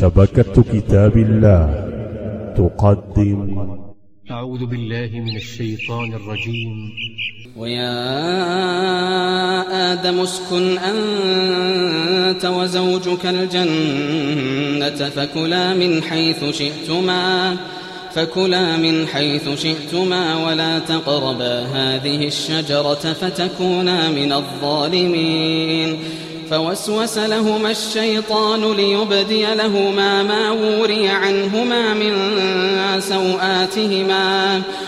شبكة كتاب الله. تقدم. أعوذ بالله من الشيطان الرجيم. ويا آدم اسكن أنت وزوجك الجنة فكلا من حيث شئتما فكلا من حيث شئتما ولا تقربا هذه الشجرة فتكونا من الظالمين. فوسوس لهما الشيطان ليبدي لهما ما وري عنهما من سوآتهما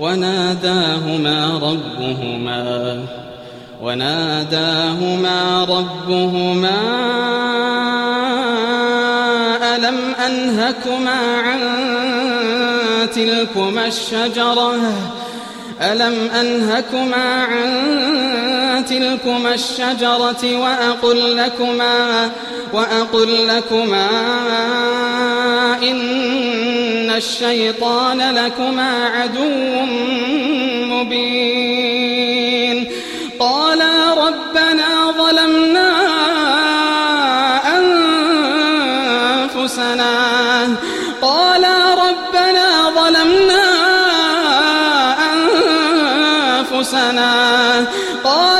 وناداهما ربهما وناداهما ربهما ألم أنهكما عن تلكما الشجرة؟ ألم أنهكما عن تلكما الشجرة وأقل لكما وأقل لكما إن الشيطان لكما عدو مبين. قالا ربنا ظلمنا أنفسنا. قالا ربنا ظلمنا أنفسنا. قالا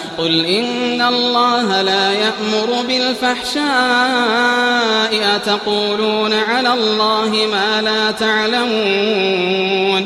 قل إن الله لا يأمر بالفحشاء أتقولون على الله ما لا تعلمون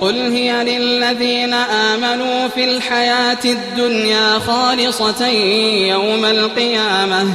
قل هي للذين آمنوا في الحياة الدنيا خالصة يوم القيامة